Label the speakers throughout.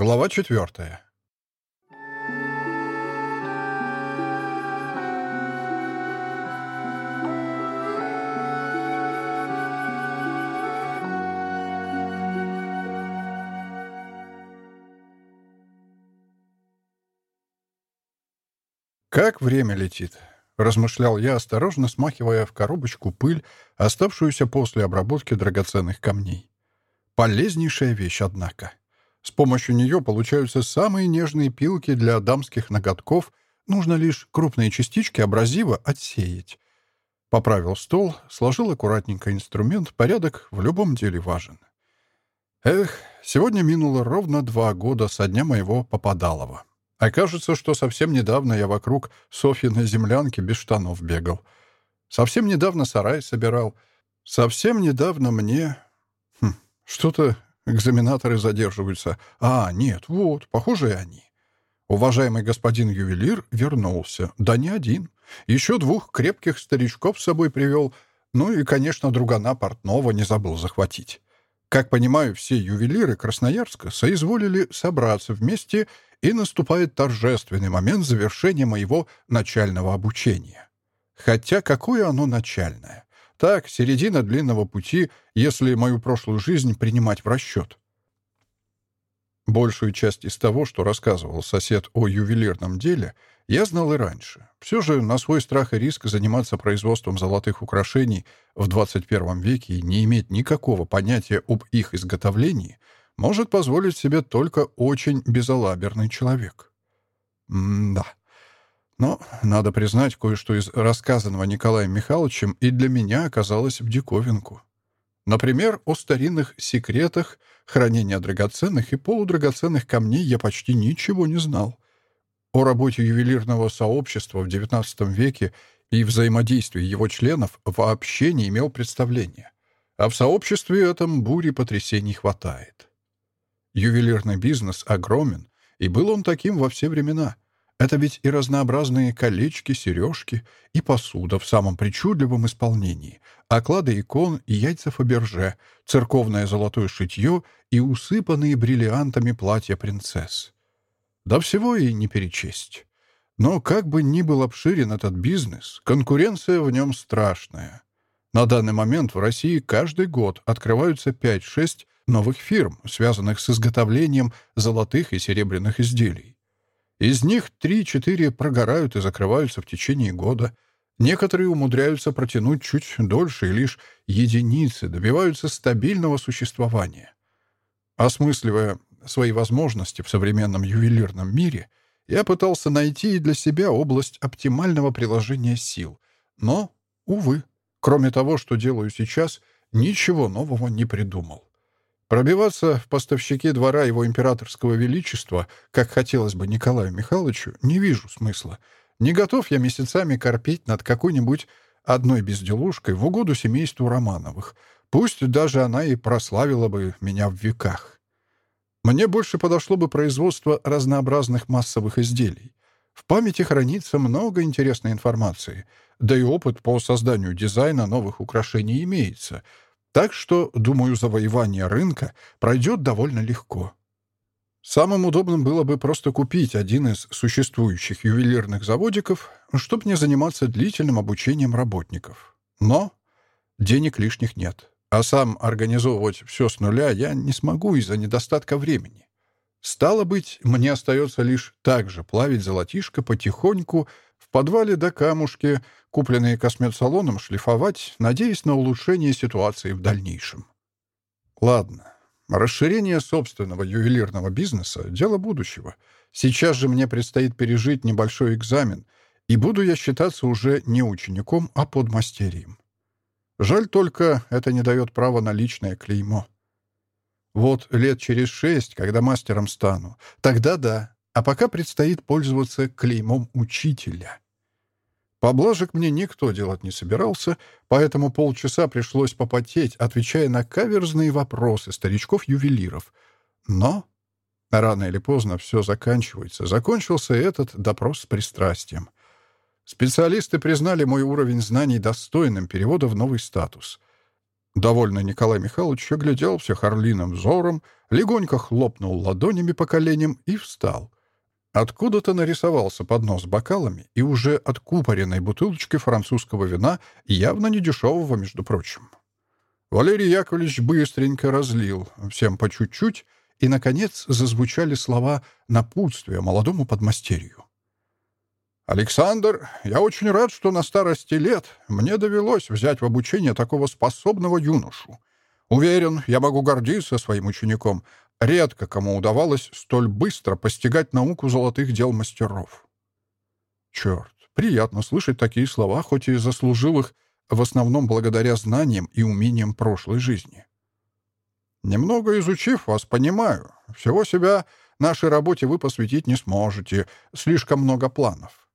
Speaker 1: Глава четвертая. «Как время летит!» — размышлял я, осторожно смахивая в коробочку пыль, оставшуюся после обработки драгоценных камней. «Полезнейшая вещь, однако!» С помощью нее получаются самые нежные пилки для дамских ноготков, нужно лишь крупные частички абразива отсеять. Поправил стол, сложил аккуратненько инструмент, порядок в любом деле важен. Эх, сегодня минуло ровно два года со дня моего попадалова. Окажется, что совсем недавно я вокруг Софьиной землянки без штанов бегал. Совсем недавно сарай собирал. Совсем недавно мне... Хм, что-то экзаменаторы задерживаются. А, нет, вот, похоже, и они. Уважаемый господин ювелир вернулся. Да не один. Еще двух Так, середина длинного пути, если мою прошлую жизнь принимать в расчет. Большую часть из того, что рассказывал сосед о ювелирном деле, я знал и раньше. Все же на свой страх и риск заниматься производством золотых украшений в 21 веке и не иметь никакого понятия об их изготовлении может позволить себе только очень безалаберный человек. М да. Но надо признать кое-что из рассказанного Николаем Михайловичем и для меня оказалось в диковинку. Например, о старинных секретах хранения драгоценных и полудрагоценных камней я почти ничего не знал. О работе ювелирного сообщества в XIX веке и взаимодействии его членов вообще не имел представления. А в сообществе этом бури потрясений хватает. Ювелирный бизнес огромен, и был он таким во все времена — Это ведь и разнообразные колечки, сережки, и посуда в самом причудливом исполнении, оклады икон и яйца Фаберже, церковное золотое шитье и усыпанные бриллиантами платья принцесс. Да всего Из них три-четыре прогорают и закрываются в течение года. Некоторые умудряются протянуть чуть дольше, и лишь единицы добиваются стабильного существования. Осмысливая свои возможности в современном ювелирном мире, я пытался найти и для себя область оптимального приложения сил. Но, увы, кроме того, что делаю сейчас, ничего нового не придумал. Пробиваться в поставщике двора его императорского величества, как хотелось бы Николаю Михайловичу, не вижу смысла. Не готов я месяцами корпеть над какой-нибудь одной безделушкой в угоду семейству Романовых. Пусть даже она и прославила бы меня в веках. Мне больше подошло бы производство разнообразных массовых изделий. В памяти хранится много интересной информации, да и опыт по созданию дизайна новых украшений имеется — так что, думаю, завоевание рынка пройдет довольно легко. Самым удобным было бы просто купить один из существующих ювелирных заводиков, чтобы не заниматься длительным обучением работников. Но денег лишних нет, а сам организовывать все с нуля я не смогу из-за недостатка времени. Стало быть, мне остается лишь так же плавить золотишко потихоньку в подвале до камушки, купленные косметсалоном, шлифовать, надеясь на улучшение ситуации в дальнейшем. Ладно, расширение собственного ювелирного бизнеса — дело будущего. Сейчас же мне предстоит пережить небольшой экзамен, и буду я считаться уже не учеником, а подмастерьем. Поблажек мне никто делать не собирался, поэтому полчаса пришлось попотеть, отвечая на каверзные вопросы старичков-ювелиров. Но рано или поздно все заканчивается. Закончился этот допрос с пристрастием. Специалисты признали мой уровень знаний достойным перевода в новый статус. Довольно Николай Михайлович оглядел всех орлиным взором, легонько хлопнул ладонями по коленям и встал — Откуда-то нарисовался поднос с бокалами и уже откупоренной купоренной французского вина, явно недешевого, между прочим. Валерий Яковлевич быстренько разлил, всем по чуть-чуть, и, наконец, зазвучали слова напутствия молодому подмастерью. «Александр, я очень рад, что на старости лет мне довелось взять в обучение такого способного юношу. Уверен, я могу гордиться своим учеником, Редко кому удавалось столь быстро постигать науку золотых дел мастеров». Черт, приятно слышать такие слова, хоть и заслужил их в основном благодаря знаниям и умениям прошлой жизни. Немного изучив вас, понимаю, всего себя нашей работе вы посвятить не сможете, слишком много планов.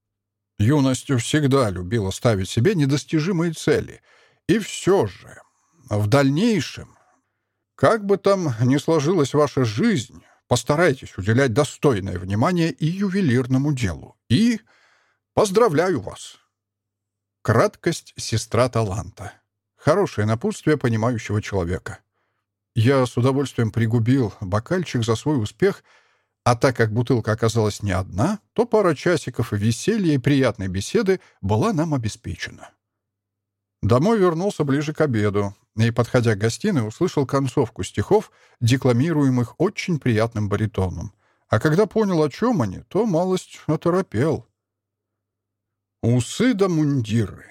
Speaker 1: Юностью всегда любила ставить себе недостижимые цели. И все же, в дальнейшем, Как бы там ни сложилась ваша жизнь, постарайтесь уделять достойное внимание и ювелирному делу. И поздравляю вас! Краткость сестра таланта. Хорошее напутствие понимающего человека. Я с удовольствием пригубил бокальчик за свой успех, а так как бутылка оказалась не одна, то пара часиков веселья и приятной беседы была нам обеспечена. Домой вернулся ближе к обеду, и, подходя к гостиной, услышал концовку стихов, декламируемых очень приятным баритоном. А когда понял, о чем они, то малость оторопел. «Усы да мундиры,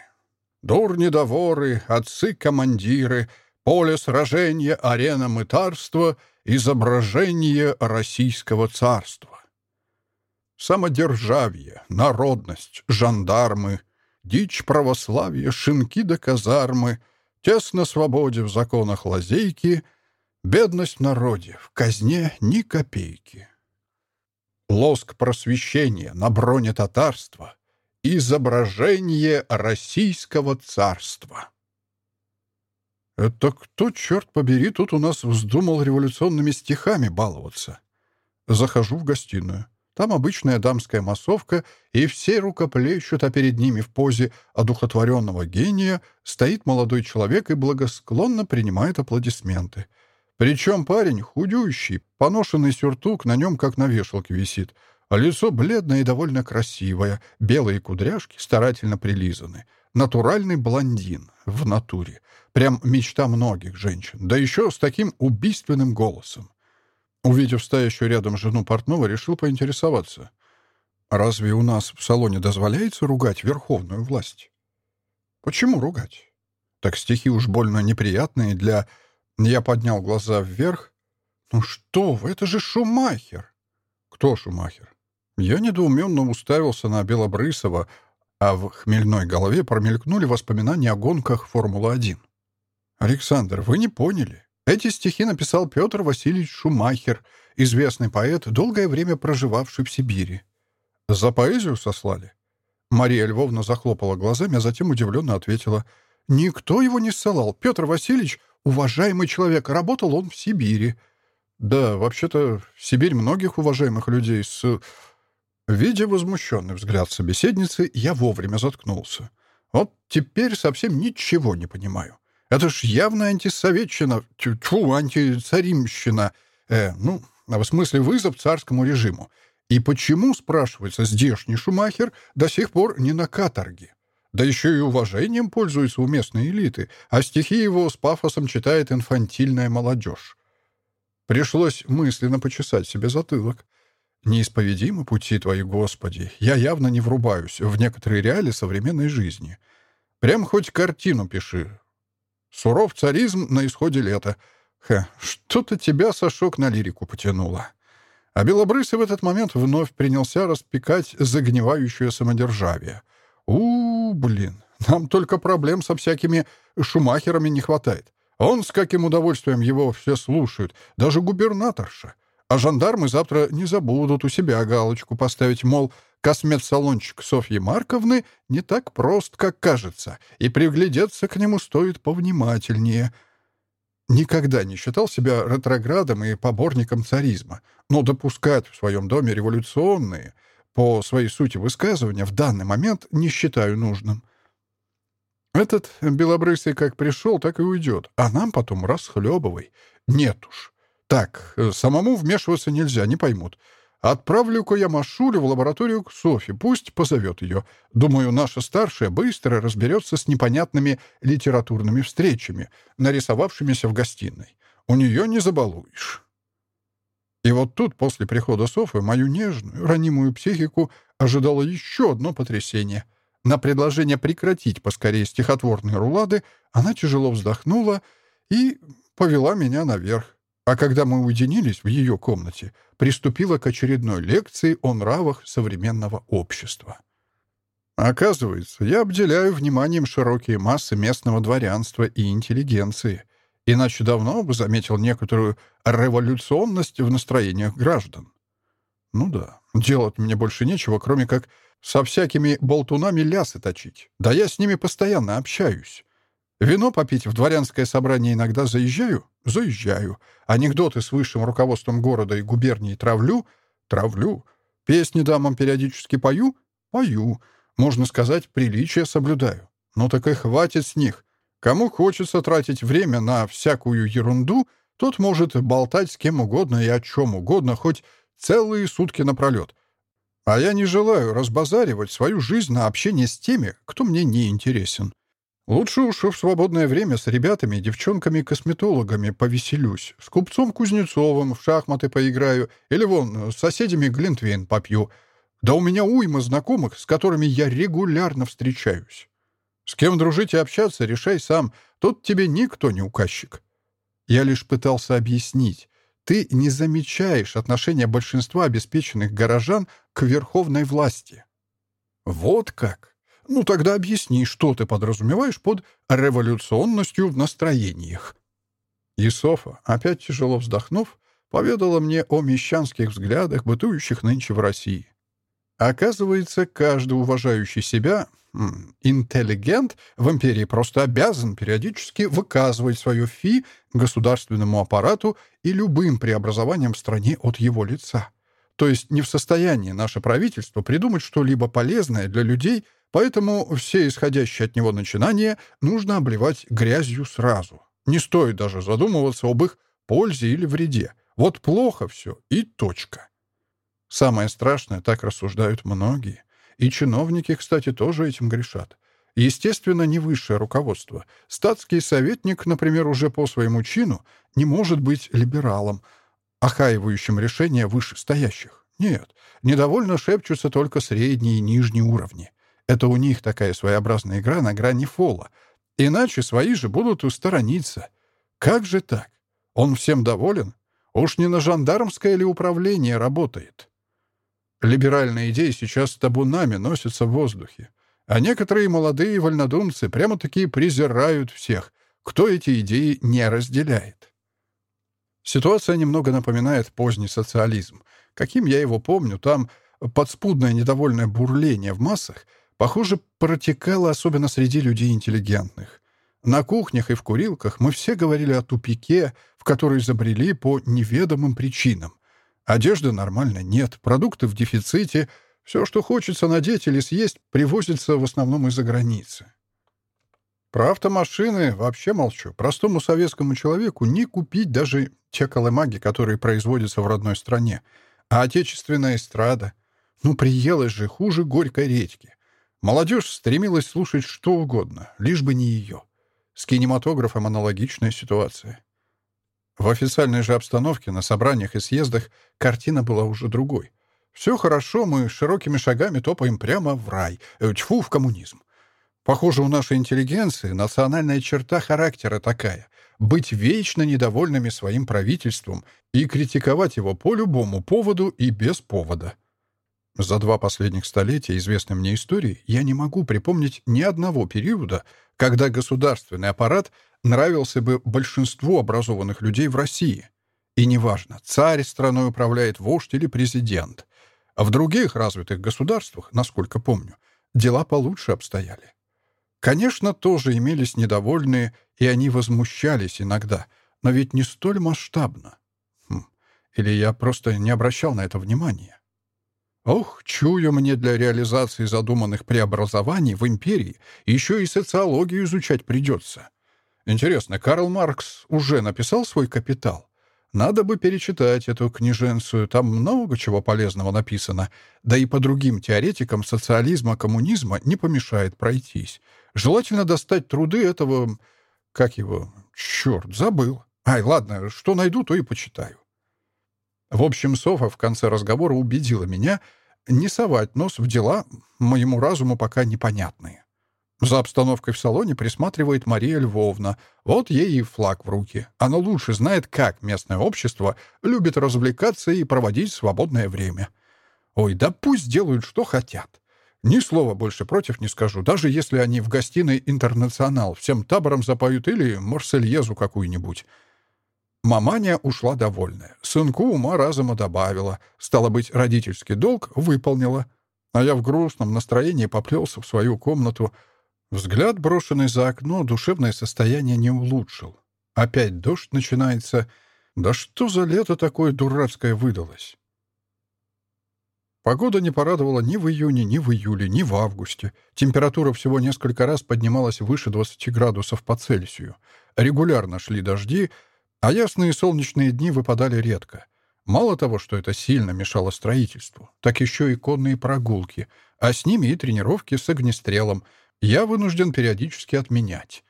Speaker 1: дурни да воры, отцы-командиры, поле сражения, арена мытарства — изображение Российского царства. Самодержавие, народность, жандармы, дичь православия, шинки до казармы, тесно свободе в законах лазейки, бедность в народе, в казне ни копейки. Лоск просвещения на броне татарства, изображение Российского царства. «Это кто, черт побери, тут у нас вздумал революционными стихами баловаться?» Захожу в гостиную. Там обычная дамская массовка, и все рукоплещут, а перед ними в позе одухотворенного гения стоит молодой человек и благосклонно принимает аплодисменты. Причем парень худющий, поношенный сюртук на нем как на вешалке висит, а лицо бледное и довольно красивое, белые кудряшки старательно прилизаны. Натуральный блондин в натуре — Прям мечта многих женщин. Да еще с таким убийственным голосом. Увидев стоящую рядом жену портного, решил поинтересоваться. «Разве у нас в салоне дозволяется ругать верховную власть?» «Почему ругать?» «Так стихи уж больно неприятные для...» Я поднял глаза вверх. «Ну что вы, это же Шумахер!» «Кто Шумахер?» Я недоуменно уставился на Белобрысова, а в хмельной голове промелькнули воспоминания о гонках «Формула-1». «Александр, вы не поняли. Эти стихи написал Петр Васильевич Шумахер, известный поэт, долгое время проживавший в Сибири. За поэзию сослали?» Мария Львовна захлопала глазами, а затем удивленно ответила. «Никто его не ссылал. Петр Васильевич — уважаемый человек, работал он в Сибири». «Да, вообще-то, в Сибирь многих уважаемых людей с...» Видя возмущенный взгляд собеседницы, я вовремя заткнулся. «Вот теперь совсем ничего не понимаю. Это ж явно антисоветчина, тьфу, антицаримщина. Э, ну, в смысле вызов царскому режиму. И почему, спрашивается, здешний Шумахер до сих пор не на каторге? Да еще и уважением пользуется у местной элиты, а стихи его с пафосом читает инфантильная молодежь. Пришлось мысленно почесать себе затылок. Неисповедимы пути твои, Господи. Я явно не врубаюсь в некоторые реалии современной жизни. Прям хоть картину пиши, Суров царизм на исходе лета. Ха, что-то тебя, Сашок, на лирику потянуло. А Белобрысый в этот момент вновь принялся распекать загнивающее самодержавие. у, -у блин, нам только проблем со всякими шумахерами не хватает. Он с каким удовольствием его все слушают, даже губернаторша. А жандармы завтра не забудут у себя галочку поставить, мол, Косметсалончик Софьи Марковны не так прост, как кажется, и приглядеться к нему стоит повнимательнее. Никогда не считал себя ретроградом и поборником царизма, но допускать в своем доме революционные, по своей сути высказывания, в данный момент не считаю нужным. Этот белобрысый как пришел, так и уйдет, а нам потом расхлебывай. Нет уж. Так, э, самому вмешиваться нельзя, не поймут. Отправлю-ка я Машулю в лабораторию к Софи, пусть позовет ее. Думаю, наша старшая быстро разберется с непонятными литературными встречами, нарисовавшимися в гостиной. У нее не забалуешь. И вот тут, после прихода Софы, мою нежную, ранимую психику ожидало еще одно потрясение. На предложение прекратить поскорее стихотворные рулады она тяжело вздохнула и повела меня наверх. А когда мы уединились в ее комнате, приступила к очередной лекции о нравах современного общества. Оказывается, я обделяю вниманием широкие массы местного дворянства и интеллигенции, иначе давно бы заметил некоторую революционность в настроениях граждан. Ну да, делать мне больше нечего, кроме как со всякими болтунами лясы точить. Да я с ними постоянно общаюсь. Вино попить в дворянское собрание иногда заезжаю? Заезжаю. Анекдоты с высшим руководством города и губернии травлю? Травлю. Песни дамам периодически пою? Пою. Можно сказать, приличия соблюдаю. Но так и хватит с них. Кому хочется тратить время на всякую ерунду, тот может болтать с кем угодно и о чем угодно, хоть целые сутки напролет. А я не желаю разбазаривать свою жизнь на Ну, тогда объясни, что ты подразумеваешь под революционностью в настроениях. Юсоф, опять тяжело вздохнув, поведала мне о мещанских взглядах, бытующих нынче в России. Оказывается, каждый уважающий себя интеллигент в империи просто обязан периодически выказывать свое фи государственному аппарату и любым преобразованием в стране от его лица. То есть не в состоянии наше правительство придумать что-либо полезное для людей – поэтому все исходящие от него начинания нужно обливать грязью сразу. Не стоит даже задумываться об их пользе или вреде. Вот плохо все и точка. Самое страшное, так рассуждают многие. И чиновники, кстати, тоже этим грешат. Естественно, не высшее руководство. Статский советник, например, уже по своему чину не может быть либералом, охаивающим решения вышестоящих. Нет, недовольно шепчутся только средние и нижние уровни. Это у них такая своеобразная игра на грани фола. Иначе свои же будут усторониться. Как же так? Он всем доволен? Уж не на жандармское ли управление работает? Либеральные идеи сейчас табунами носятся в воздухе. А некоторые молодые вольнодумцы прямо-таки презирают всех, кто эти идеи не разделяет. Ситуация немного напоминает поздний социализм. Каким я его помню, там подспудное недовольное бурление в массах — Похоже, протекало особенно среди людей интеллигентных. На кухнях и в курилках мы все говорили о тупике, в который изобрели по неведомым причинам. Одежды нормально нет, продукты в дефиците, все, что хочется надеть или съесть, привозится в основном из-за границы. Про автомашины вообще молчу. Простому советскому человеку не купить даже те колымаги, которые производятся в родной стране. А отечественная эстрада. Ну, приелась же хуже горькой редьки. Молодежь стремилась слушать что угодно, лишь бы не ее. С кинематографом аналогичная ситуация. В официальной же обстановке, на собраниях и съездах, картина была уже другой. Все хорошо, мы широкими шагами топаем прямо в рай, э, тьфу, в коммунизм. Похоже, у нашей интеллигенции национальная черта характера такая — быть вечно недовольными своим правительством и критиковать его по любому поводу и без повода. За два последних столетия известной мне истории я не могу припомнить ни одного периода, когда государственный аппарат нравился бы большинству образованных людей в России. И неважно, царь страной управляет вождь или президент. А в других развитых государствах, насколько помню, дела получше обстояли. Конечно, тоже имелись недовольные, и они возмущались иногда, но ведь не столь масштабно. Хм. Или я просто не обращал на это внимания. Ох, чую мне для реализации задуманных преобразований в империи еще и социологию изучать придется. Интересно, Карл Маркс уже написал свой «Капитал»? Надо бы перечитать эту книженцию, там много чего полезного написано. Да и по другим теоретикам социализма, коммунизма не помешает пройтись. Желательно достать труды этого... Как его? Черт, забыл. Ай, ладно, что найду, то и почитаю. В общем, Софа в конце разговора убедила меня не совать нос в дела моему разуму пока непонятные. За обстановкой в салоне присматривает Мария Львовна. Вот ей и флаг в руки. Она лучше знает, как местное общество любит развлекаться и проводить свободное время. Ой, да пусть делают, что хотят. Ни слова больше против не скажу, даже если они в гостиной «Интернационал» всем табором запоют или «Марсельезу» какую-нибудь. Маманя ушла довольная. Сынку ума разума добавила. Стало быть, родительский долг выполнила. А я в грустном настроении поплелся в свою комнату — Взгляд, брошенный за окно, душевное состояние не улучшил. Опять дождь начинается. Да что за лето такое дурацкое выдалось? Погода не порадовала ни в июне, ни в июле, ни в августе. Температура всего несколько раз поднималась выше 20 градусов по Цельсию. Регулярно шли дожди, а ясные солнечные дни выпадали редко. Мало того, что это сильно мешало строительству, так еще и конные прогулки, а с ними и тренировки с огнестрелом — я вынужден периодически отменять.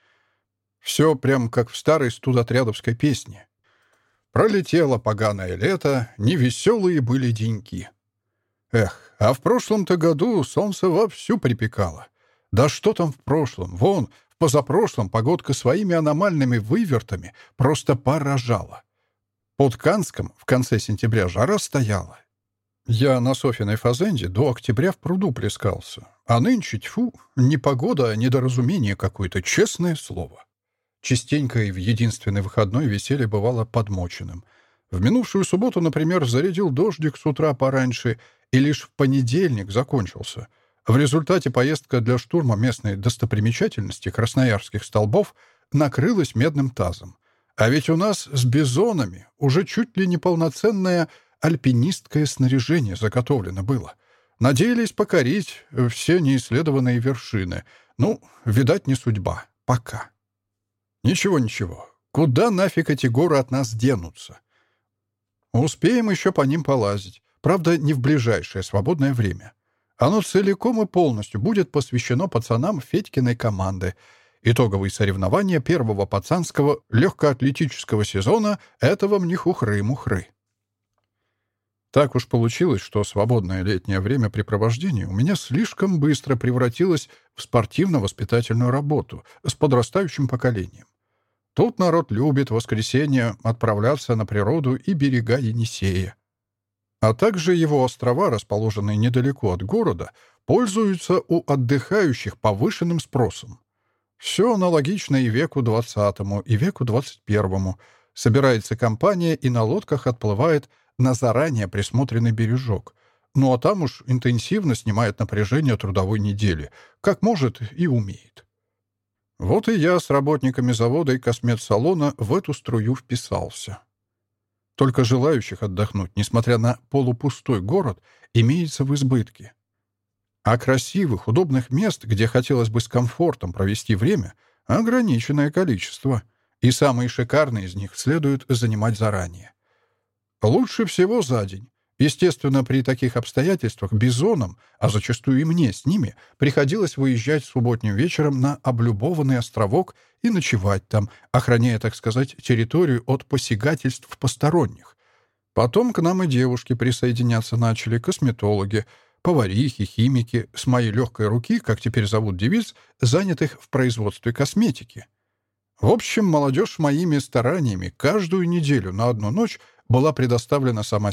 Speaker 1: Все прям как в старой студотрядовской песне. Пролетело поганое лето, невеселые были деньки. Эх, а в прошлом-то году солнце вовсю припекало. Да что там в прошлом? Вон, в позапрошлом погодка своими аномальными вывертами просто поражала. Под Канском в конце сентября жара стояла. Я на Софиной фазенде до октября в пруду плескался. А нынче, тьфу, не погода, а недоразумение какое-то, честное слово. Частенько и в единственный выходной веселье бывало подмоченным. В минувшую субботу, например, зарядил дождик с утра пораньше, и лишь в понедельник закончился. В результате поездка для штурма местной достопримечательности красноярских столбов накрылась медным тазом. А ведь у нас с бизонами уже чуть ли не полноценное альпинистское снаряжение заготовлено было. Надеялись покорить все неисследованные вершины. Ну, видать, не судьба. Пока. Ничего-ничего. Куда нафиг эти горы от нас денутся? Успеем еще по ним полазить. Правда, не в ближайшее свободное время. — оно целиком и полностью будет посвящено пацанам Федькиной команды. Итоговые соревнования первого пацанского легкоатлетического сезона этого мнихухры-мухры. Так уж получилось, что свободное летнее времяпрепровождение у меня слишком быстро превратилось в спортивно-воспитательную работу с подрастающим поколением. Тут народ любит в воскресенье отправляться на природу и берега Енисея. А также его острова, расположенные недалеко от города, пользуются у отдыхающих повышенным спросом. Все аналогично и веку XX, и веку XXI. Собирается компания и на лодках отплывает на заранее присмотренный бережок. Ну а там уж интенсивно снимает напряжение трудовой недели, как может и умеет. Вот и я с работниками завода и косметсалона в эту струю вписался. Только желающих отдохнуть, несмотря на полупустой город, имеется в избытке. А красивых, удобных мест, где хотелось бы с комфортом провести время, ограниченное количество, и самые шикарные из них следует занимать заранее. Лучше всего за день. Естественно, при таких обстоятельствах бизонам, а зачастую и мне с ними, приходилось выезжать субботним вечером на облюбованный островок и ночевать там, охраняя, так сказать, территорию от посягательств посторонних. Потом к нам и девушки присоединяться начали, косметологи, поварихи, химики, с моей легкой руки, как теперь зовут девиц, занятых в производстве косметики. В общем, молодежь моими стараниями каждую неделю на одну ночь была предоставлена сама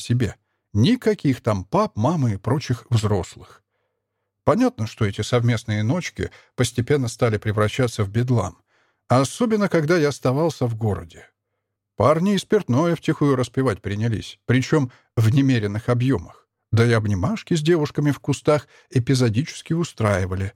Speaker 1: себе. Никаких там пап, мамы и прочих взрослых. Понятно, что эти совместные ночки постепенно стали превращаться в бедлам. Особенно, когда я оставался в городе. Парни и спиртное втихую распивать принялись, причем в немеренных объемах. Да и обнимашки с девушками в кустах эпизодически устраивали.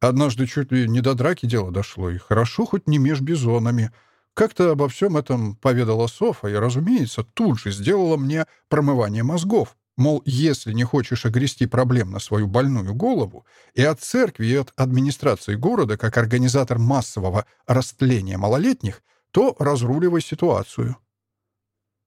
Speaker 1: Однажды чуть ли не до драки дело дошло, и хорошо хоть не меж бизонами — Как-то обо всем этом поведала Софа, и, разумеется, тут же сделала мне промывание мозгов. Мол, если не хочешь огрести проблем на свою больную голову, и от церкви, и от администрации города, как организатор массового растления малолетних, то разруливай ситуацию.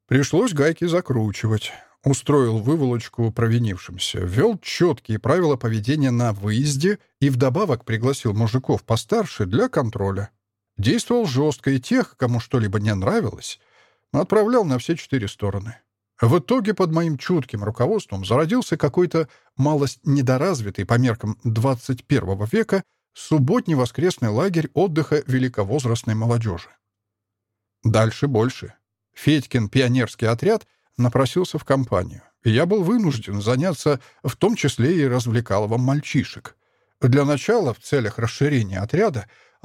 Speaker 1: Пришлось гайки закручивать. Устроил выволочку провинившимся, ввел четкие правила поведения на выезде и вдобавок пригласил мужиков постарше для контроля. Действовал жестко, и тех, кому что-либо не нравилось, отправлял на все четыре стороны. В итоге под моим чутким руководством зародился какой-то малость недоразвитый по меркам 21 века субботний воскресный лагерь отдыха великовозрастной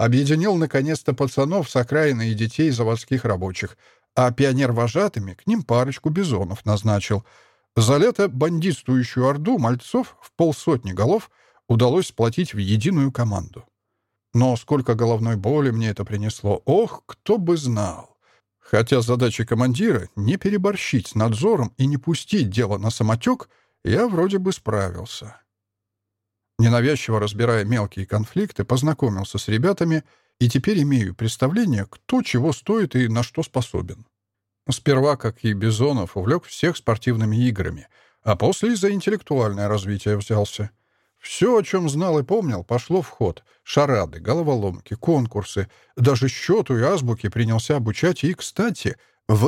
Speaker 1: молодежи. Дальше больше. Федькин пионерский отряд напросился в компанию, и я был вынужден заняться в том числе и развлекаловом мальчишек. Для начала, в целях расширения отряда, объединил наконец-то пацанов с окраины и детей заводских рабочих — а пионер-вожатыми к ним парочку бизонов назначил. За лето бандитствующую орду мальцов в полсотни голов удалось сплотить в единую команду. Но сколько головной боли мне это принесло, ох, кто бы знал. Хотя задача командира — не переборщить с надзором и не пустить дело на самотек, я вроде бы справился. Ненавязчиво разбирая мелкие конфликты, познакомился с ребятами — и теперь имею представление, кто чего стоит и на что способен. Сперва, как и Бизонов, увлек всех спортивными играми, а после и за интеллектуальное развитие взялся. Все, о чем знал и помнил, пошло в ход. Шарады, головоломки, конкурсы, даже счету и азбуки принялся обучать, и, кстати, в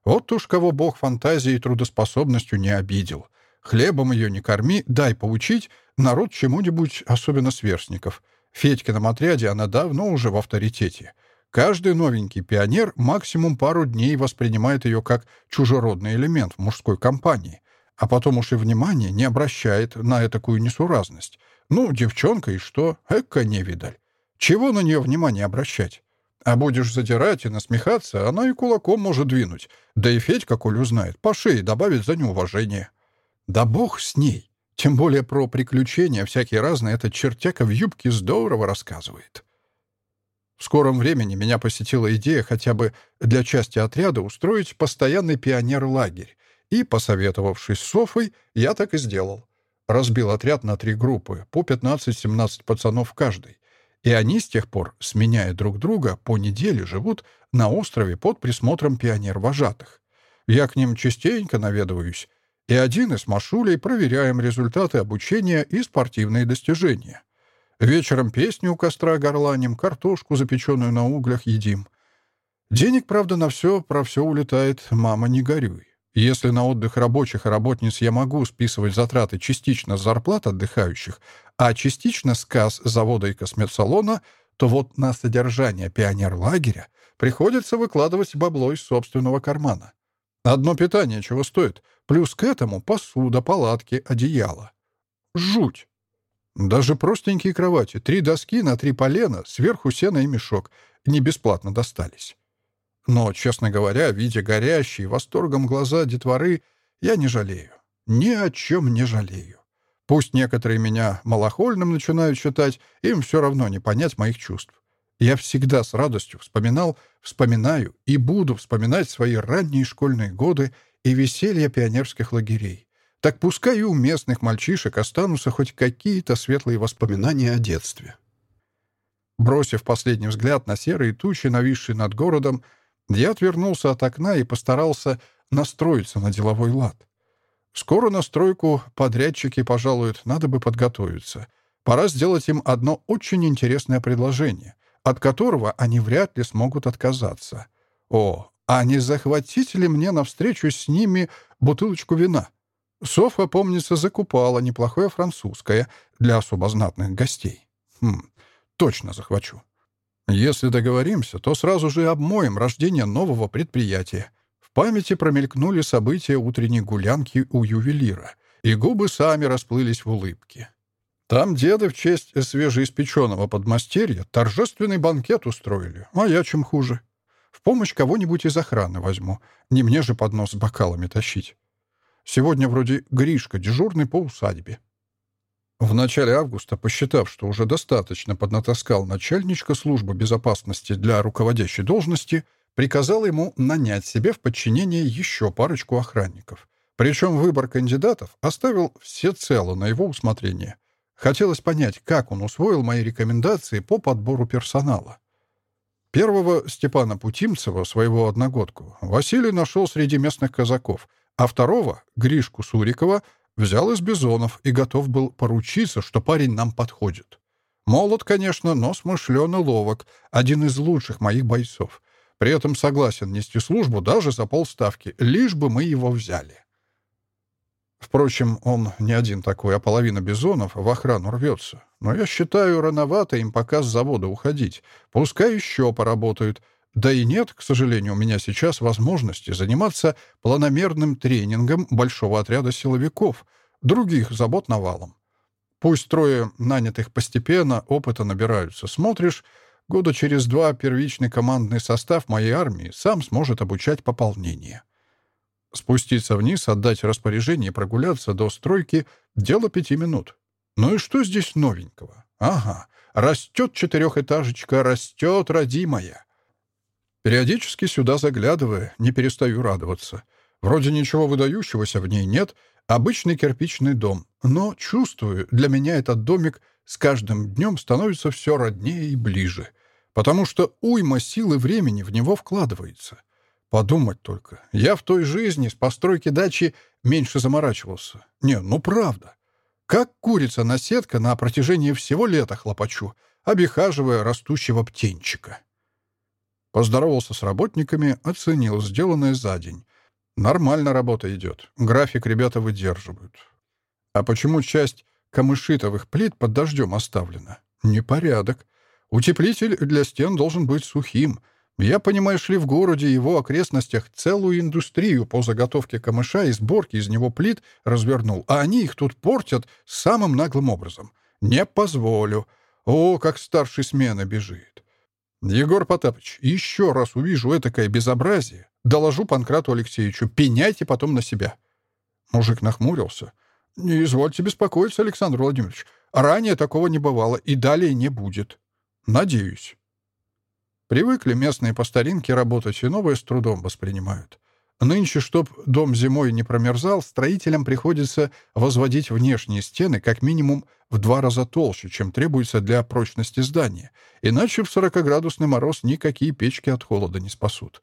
Speaker 1: этом мне здорово помогла и продолжает помогать сестренка. Ну, естественно, когда у нее время свободное есть. Вот уж кого бог фантазией и трудоспособностью не обидел — Хлебом ее не корми, дай поучить народ чему-нибудь, особенно сверстников. В Федькином отряде она давно уже в авторитете. Каждый новенький пионер максимум пару дней воспринимает ее как чужеродный элемент в мужской компании, а потом уж и внимания не обращает на такую несуразность. Ну, девчонка и что? Эка не видаль. Чего на нее внимание обращать? А будешь задирать и насмехаться, она и кулаком может двинуть. Да и Федька, коль узнает, по шее добавит за неуважение. Да бог с ней. Тем более про приключения всякие разные этот чертяка в юбке здорово рассказывает. В скором времени меня посетила идея хотя бы для части отряда устроить постоянный пионер-лагерь, и, посоветовавшись с Софой, я так и сделал. Разбил отряд на три группы, по 15-17 пацанов в каждой. И они с тех пор, сменяя друг друга, по неделе живут на острове под присмотром пионер-вожатых. Я к ним частенько наведываюсь, и один из Машулей проверяем результаты обучения и спортивные достижения. Вечером песни у костра горланим, картошку, запеченную на углях, едим. Денег, правда, на все, про все улетает, мама, не горюй. Если на отдых рабочих и работниц я могу списывать затраты частично с зарплат отдыхающих, а частично с касс завода и косметсалона, то вот на содержание пионерлагеря приходится выкладывать бабло из собственного кармана. Одно питание чего стоит? Плюс к этому посуда, палатки, одеяло. Жуть! Даже простенькие кровати, три доски на три полена, сверху сено и мешок, не бесплатно достались. Но, честно говоря, видя горящие восторгом глаза детворы, я не жалею. Ни о чем не жалею. Пусть некоторые меня малохольным начинают считать, им все равно не понять моих чувств. Я всегда с радостью вспоминал, вспоминаю и буду вспоминать свои ранние школьные годы и веселье пионерских лагерей. Так пускай и у местных мальчишек останутся хоть какие-то светлые воспоминания о детстве. Бросив последний взгляд на серые тучи, нависшие над городом, я отвернулся от окна и постарался настроиться на деловой лад. Скоро на стройку подрядчики пожалуют, надо бы подготовиться. Пора сделать им одно очень интересное предложение от которого они вряд ли смогут отказаться. О, а не захватить ли мне навстречу с ними бутылочку вина? Софа, помнится, закупала неплохое французское для особо знатных гостей. Хм, точно захвачу. Если договоримся, то сразу же обмоем рождение нового предприятия. В памяти промелькнули события утренней гулянки у ювелира, и губы сами расплылись в улыбке. Там деды в честь свежеиспеченного подмастерья торжественный банкет устроили, а я чем хуже. В помощь кого-нибудь из охраны возьму, не мне же поднос с бокалами тащить. Сегодня вроде Гришка дежурный по усадьбе. В начале августа, посчитав, что уже достаточно поднатаскал начальничка службы безопасности для руководящей должности, приказал ему нанять себе в подчинение еще парочку охранников. Причем выбор кандидатов оставил всецело на его усмотрение. Хотелось понять, как он усвоил мои рекомендации по подбору персонала. Первого Степана Путимцева, своего одногодку, Василий нашел среди местных казаков, а второго, Гришку Сурикова, взял из бизонов и готов был поручиться, что парень нам подходит. Молод, конечно, но смышлен и ловок, один из лучших моих бойцов. При этом согласен нести службу даже за полставки, лишь бы мы его взяли. Впрочем, он не один такой, а половина бизонов в охрану рвется. Но я считаю, рановато им пока с завода уходить. Пускай еще поработают. Да и нет, к сожалению, у меня сейчас возможности заниматься планомерным тренингом большого отряда силовиков. Других забот навалом. Пусть трое нанятых постепенно опыта набираются. Смотришь, года через два первичный командный состав моей армии сам сможет обучать пополнение. Спуститься вниз, отдать распоряжение и прогуляться до стройки — дело пяти минут. Ну и что здесь новенького? Ага, растет четырехэтажечка, растет, родимая. Периодически сюда заглядывая, не перестаю радоваться. Вроде ничего выдающегося в ней нет, обычный кирпичный дом, но чувствую, для меня этот домик с каждым днем становится все роднее и ближе, потому что уйма сил и времени в него вкладывается — Подумать только. Я в той жизни с постройки дачи меньше заморачивался. Не, ну правда. Как курица на сетка на протяжении всего лета хлопочу, обихаживая растущего птенчика. Поздоровался с работниками, оценил сделанное за день. Нормально работа идет. График ребята выдерживают. А почему часть камышитовых плит под дождем оставлена? Непорядок. Утеплитель для стен должен быть сухим — я, понимаешь ли, в городе и его окрестностях целую индустрию по заготовке камыша и сборке из него плит развернул, а они их тут портят самым наглым образом. Не позволю. О, как старший смены бежит. Егор Потапыч, еще раз увижу этакое безобразие, доложу Панкрату Алексеевичу, пеняйте потом на себя. Мужик нахмурился. «Не извольте беспокоиться, Александр Владимирович. Ранее такого не бывало и далее не будет. Надеюсь». Привыкли местные по старинке работать и новое с трудом воспринимают. Нынче, чтоб дом зимой не промерзал, строителям приходится возводить внешние стены как минимум в два раза толще, чем требуется для прочности здания, иначе в 40-градусный мороз никакие печки от холода не спасут.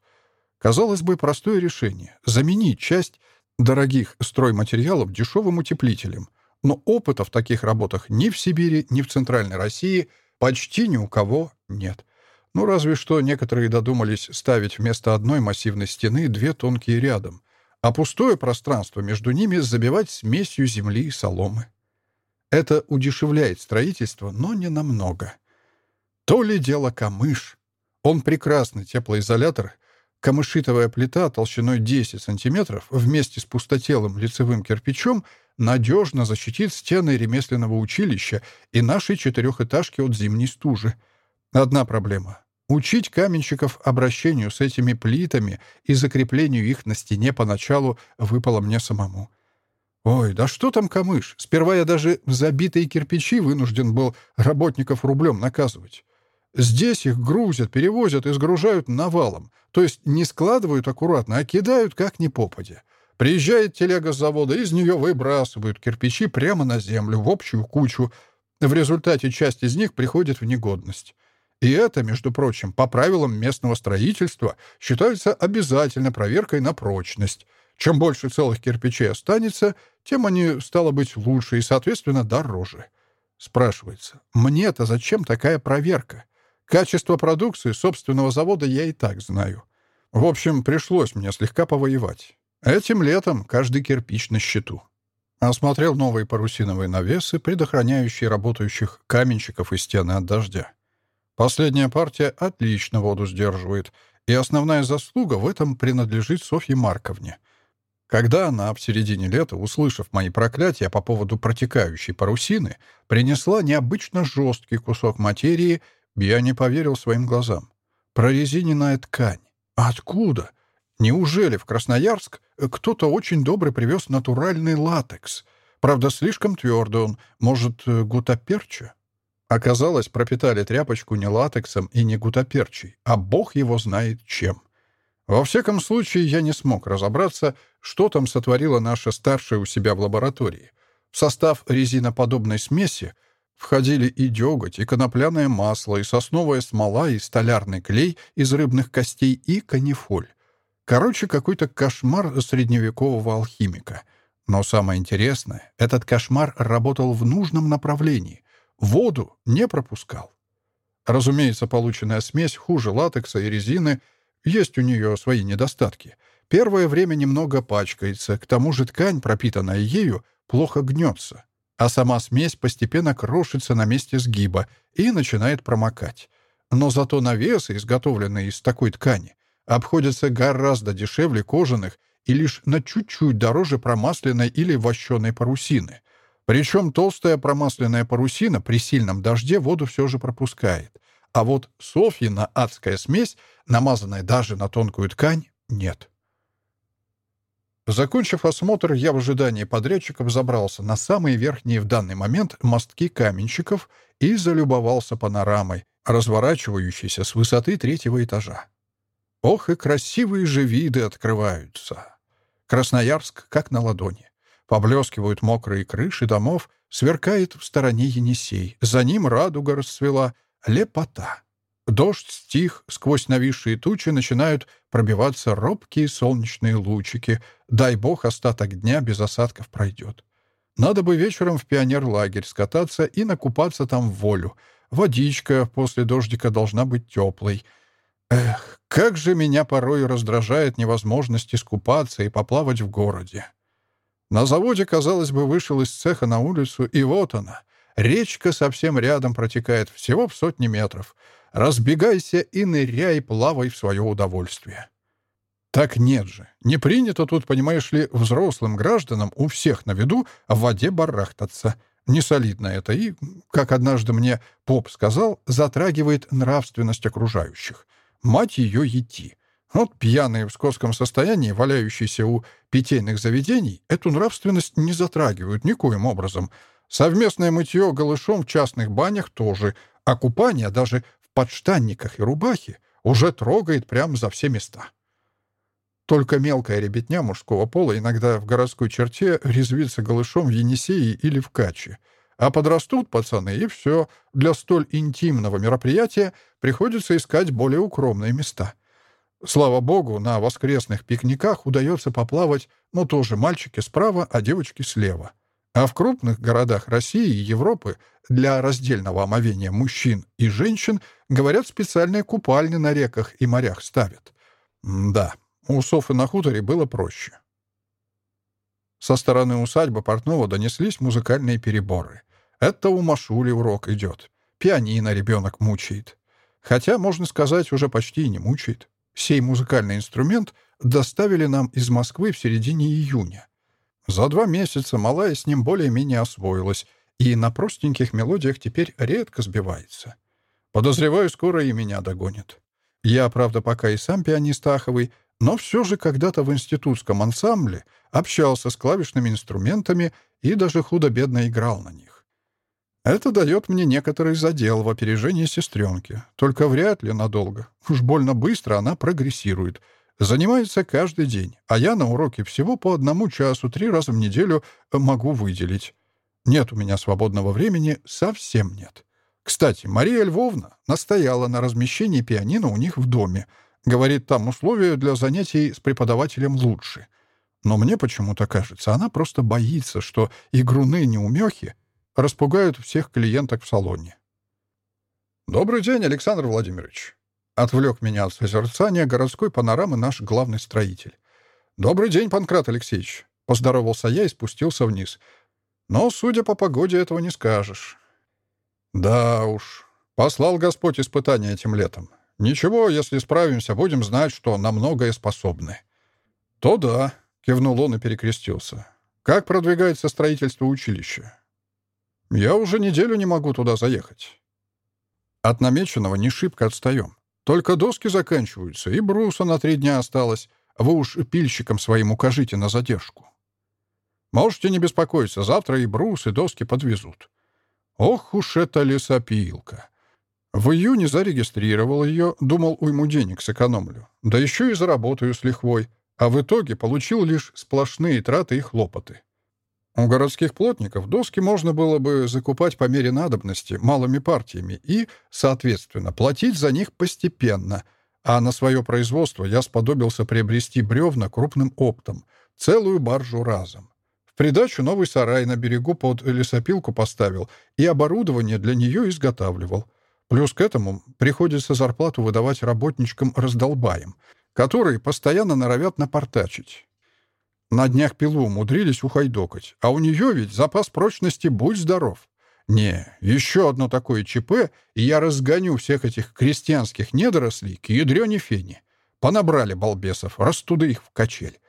Speaker 1: Казалось бы, простое решение — заменить часть дорогих стройматериалов дешевым утеплителем. Но опыта в таких работах ни в Сибири, ни в Центральной России почти ни у кого нет. Ну, разве что некоторые додумались ставить вместо одной массивной стены две тонкие рядом, а пустое пространство между ними забивать смесью земли и соломы. Это удешевляет строительство, но не намного. То ли дело камыш. Он прекрасный теплоизолятор. Камышитовая плита толщиной 10 сантиметров вместе с пустотелым лицевым кирпичом надежно защитит стены ремесленного училища и нашей четырехэтажки от зимней стужи. Одна проблема. Учить каменщиков обращению с этими плитами и закреплению их на стене поначалу выпало мне самому. Ой, да что там камыш? Сперва я даже в забитые кирпичи вынужден был работников рублем наказывать. Здесь их грузят, перевозят и сгружают навалом. То есть не складывают аккуратно, а кидают как ни попадя. Приезжает телега с завода, из нее выбрасывают кирпичи прямо на землю, в общую кучу. В результате часть из них приходит в негодность. И это, между прочим, по правилам местного строительства считается обязательно проверкой на прочность. Чем больше целых кирпичей останется, тем они, стало быть, лучше и, соответственно, дороже. Спрашивается, мне-то зачем такая проверка? Качество продукции собственного завода я Последняя партия отлично воду сдерживает, и основная заслуга в этом принадлежит Софье Марковне. Когда она в середине лета, услышав мои проклятия по поводу протекающей парусины, принесла необычно жесткий кусок материи, я не поверил своим глазам. Прорезиненная ткань. Откуда? Неужели в Красноярск э, кто-то очень добрый привез натуральный латекс? Правда, слишком твердый он. Может, э, гутаперча? э, гутаперча? Оказалось, пропитали тряпочку не латексом и не гутаперчей, а бог его знает чем. Во всяком случае, я не смог разобраться, что там сотворила наша старшая у себя в лаборатории. В состав резиноподобной смеси входили и деготь, и конопляное масло, и сосновая смола, и столярный клей из рыбных костей, и канифоль. Короче, какой-то кошмар средневекового алхимика. Но самое интересное, этот кошмар работал в нужном направлении. Воду не пропускал. Разумеется, полученная смесь хуже латекса и резины, есть у нее свои недостатки. Первое время немного пачкается, к тому же ткань, пропитанная ею, плохо гнется, а сама смесь постепенно крошится на месте сгиба и начинает промокать. Но зато навесы, изготовленные из такой ткани, обходятся гораздо дешевле кожаных и лишь на чуть-чуть дороже промасленной или вощеной парусины. Причем толстая промасленная парусина при сильном дожде воду все же пропускает. А вот Софьина адская смесь, намазанная даже на тонкую ткань, нет. Закончив осмотр, я в ожидании подрядчиков забрался на самые верхние в данный момент мостки каменщиков и залюбовался панорамой, разворачивающейся с высоты третьего этажа. Ох, и красивые же виды открываются. Красноярск как на ладони. Поблескивают мокрые крыши домов, сверкает в стороне Енисей. За ним радуга расцвела. Лепота. Дождь стих, сквозь нависшие тучи начинают пробиваться робкие солнечные лучики. Дай бог, остаток дня без осадков пройдет. Надо бы вечером в пионерлагерь скататься и накупаться там в волю. Водичка после дождика должна быть теплой. Эх, как же меня порой раздражает невозможность искупаться и поплавать в городе. На заводе, казалось бы, вышел из цеха на улицу, и вот она. Речка совсем рядом протекает, всего в сотни метров — Разбегайся и ныряй, плавай в свое удовольствие. Так нет же. Не принято тут, понимаешь ли, взрослым гражданам у всех на виду в воде барахтаться. Не солидно это и, как однажды мне поп сказал, затрагивает нравственность окружающих. Мать ее идти. Вот пьяные в скотском состоянии, валяющиеся у питейных заведений, эту нравственность не затрагивают никоим образом. Совместное мытье голышом в частных банях тоже, а купание даже подштанниках и рубахе уже трогает прямо за все места. Только мелкая ребятня мужского пола иногда в городской черте резвится голышом в Енисее или в Каче. А подрастут пацаны, и все. Для столь интимного мероприятия приходится искать более укромные места. Слава богу, на воскресных пикниках удается поплавать, но тоже мальчики справа, а девочки слева. А в крупных городах России и Европы для раздельного омовения мужчин и женщин, говорят, специальные купальни на реках и морях ставят. М да, у Софы на хуторе было проще. Со стороны усадьбы Портнова донеслись музыкальные сей музыкальный инструмент доставили нам из Москвы в середине июня. За два месяца малая с ним более-менее освоилась, и на простеньких мелодиях теперь редко сбивается. Подозреваю, скоро и меня догонит. Я, правда, пока и сам пианист Аховый, но все же когда-то в институтском ансамбле общался с клавишными инструментами и даже худо-бедно играл на них. Это дает мне некоторый задел в опережении сестренки. Только вряд ли надолго. Уж больно быстро она прогрессирует. Занимается каждый день, а я на уроке всего по одному часу три раза в неделю э, могу выделить. Нет у меня свободного времени, совсем нет. Кстати, Мария Львовна настояла на размещении пианино у них в доме. Говорит, там условия для занятий с преподавателем лучше. Но мне почему-то кажется, она просто боится, что игруны неумехи — игруны-неумехи распугают всех клиенток в салоне. «Добрый день, Александр Владимирович!» Отвлек меня от созерцания городской панорамы наш главный строитель. «Добрый день, Панкрат Алексеевич!» Поздоровался я и спустился вниз. Но, судя по погоде, этого не скажешь. Да уж, послал Господь испытания этим летом. Ничего, если справимся, будем знать, что на многое способны. То да, кивнул он и перекрестился. Как продвигается строительство училища? Я уже неделю не могу туда заехать. От намеченного не шибко отстаем. Только доски заканчиваются, и бруса на три дня осталось. Вы уж пильщикам своим укажите на задержку». Можете не беспокоиться, завтра и брус, и доски подвезут. Ох уж эта лесопилка! В июне зарегистрировал ее, думал, уйму денег сэкономлю. Да еще и заработаю с лихвой. А в итоге получил лишь сплошные траты и хлопоты. У городских плотников доски можно было бы закупать по мере надобности малыми партиями и, соответственно, платить за них постепенно, а на свое производство я сподобился приобрести бревна крупным оптом, целую баржу разом. В придачу новый сарай на берегу под лесопилку поставил и оборудование для нее изготавливал — Плюс к этому приходится зарплату выдавать работничкам-раздолбаям, которые постоянно норовят напортачить. На днях пилу умудрились ухайдокать, а у нее ведь запас прочности будь здоров. Не, еще одно такое ЧП, и я разгоню всех этих крестьянских недорослей к ядрёне фени. Понабрали балбесов, растуда их в качель.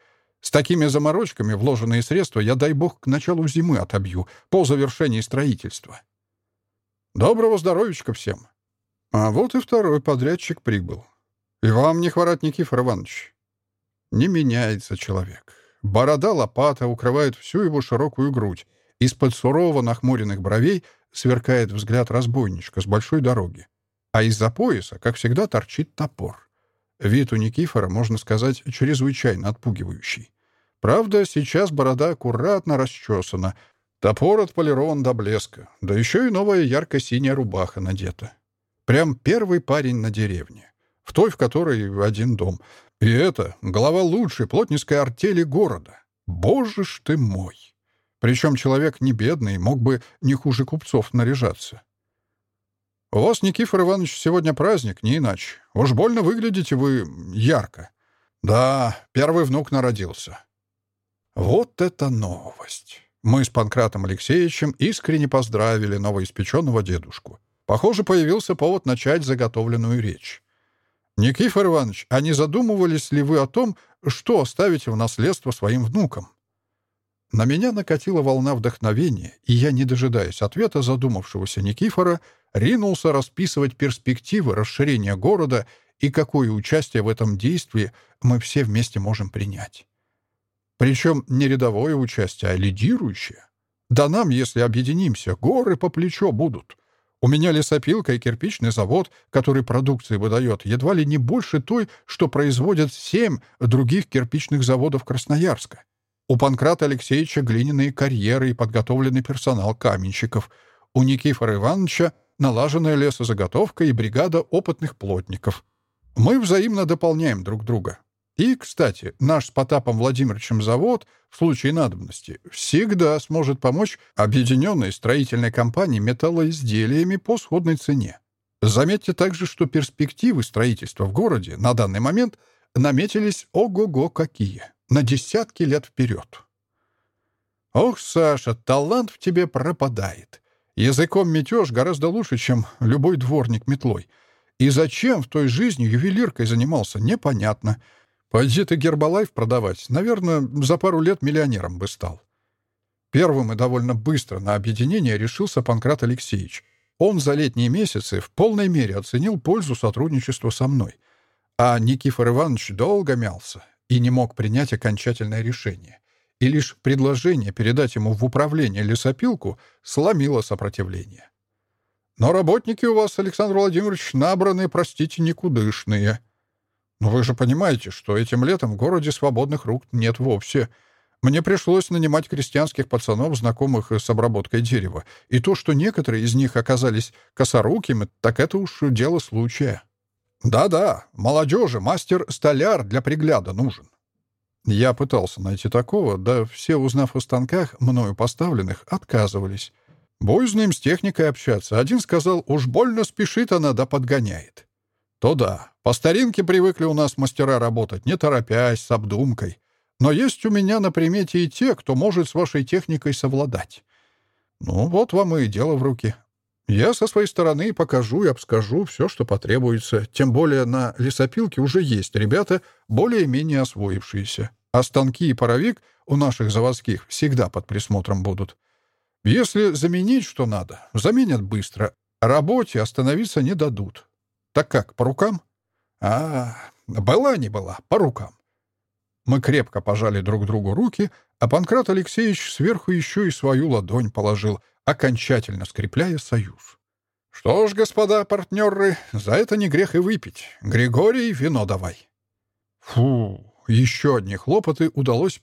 Speaker 1: С такими заморочками вложенные средства я, дай бог, к началу зимы отобью, по завершении строительства. Доброго здоровичка всем. А вот и второй подрядчик прибыл. И вам не хворать, Никифор Иванович. Не меняется человек. Борода лопата укрывает всю его широкую грудь. Из-под сурово нахмуренных бровей сверкает взгляд разбойничка с большой дороги. А из-за пояса, как всегда, торчит топор. Вид у Никифора, можно сказать, чрезвычайно отпугивающий. Правда, сейчас борода аккуратно расчесана, Топор отполирован до блеска, да еще и новая ярко-синяя рубаха надета. Прям первый парень на деревне, в той, в которой один дом. И это глава лучшей плотницкой артели города. Боже ж ты мой! Причем человек не бедный, мог бы не хуже купцов наряжаться. «У вас, Никифор Иванович, сегодня праздник, не иначе. Уж больно выглядите вы ярко. Да, первый внук народился». Вот это новость! Мы с Панкратом Алексеевичем искренне поздравили новоиспеченного дедушку. Похоже, появился повод начать заготовленную речь. Никифор Иванович, а не задумывались ли вы о том, что оставите в наследство своим внукам? На меня накатила волна вдохновения, и я, не дожидаясь ответа задумавшегося Никифора, ринулся расписывать перспективы расширения города и какое участие в этом действии мы все вместе можем принять. Причем не рядовое участие, а лидирующее. Да нам, если объединимся, горы по плечо будут. У меня лесопилка и кирпичный завод, который продукции выдает едва ли не больше той, что производят семь других кирпичных заводов Красноярска. У Панкрата Алексеевича глиняные карьеры и подготовленный персонал каменщиков. У Никифора Ивановича налаженная лесозаготовка и бригада опытных плотников. Мы взаимно дополняем друг друга. И, кстати, наш с Потапом Владимировичем завод в случае надобности всегда сможет помочь объединенной строительной компании металлоизделиями по сходной цене. Заметьте также, что перспективы строительства в городе на данный момент наметились ого-го какие, на десятки лет вперед. Ох, Саша, талант в тебе пропадает. Языком метешь гораздо лучше, чем любой дворник метлой. И зачем в той жизни ювелиркой занимался, непонятно — Пойди ты Гербалайф продавать, наверное, за пару лет миллионером бы стал. Первым и довольно быстро на объединение решился Панкрат Алексеевич. Он за летние месяцы в полной мере оценил пользу сотрудничества со мной. А Никифор Иванович долго мялся и не мог принять окончательное решение. И лишь предложение передать ему в управление лесопилку сломило сопротивление. «Но работники у вас, Александр Владимирович, набраны, простите, никудышные», но вы же понимаете, что этим летом в городе свободных рук нет вовсе. Мне пришлось нанимать крестьянских пацанов, знакомых с обработкой дерева. И то, что некоторые из них оказались косорукими, так это уж дело случая. Да-да, молодежи мастер-столяр для пригляда нужен. Я пытался найти такого, да все, узнав о станках, мною поставленных, отказывались. Боязно им с техникой общаться. Один сказал, уж больно спешит она, да подгоняет то да, по старинке привыкли у нас мастера работать, не торопясь, с обдумкой. Но есть у меня на примете и те, кто может с вашей техникой совладать. Ну, вот вам и дело в руки. Я со своей стороны покажу и обскажу все, что потребуется. Тем более на лесопилке уже есть ребята, более-менее освоившиеся. А станки и паровик у наших заводских всегда под присмотром будут. Если заменить что надо, заменят быстро. Работе остановиться не дадут. Так как, по рукам? А, была не была, по рукам. Мы крепко пожали друг другу руки, а Панкрат Алексеевич сверху еще и свою ладонь положил, окончательно скрепляя союз. «Что ж, господа партнеры, за это не грех и выпить. Григорий, вино давай». Фу, еще одни хлопоты удалось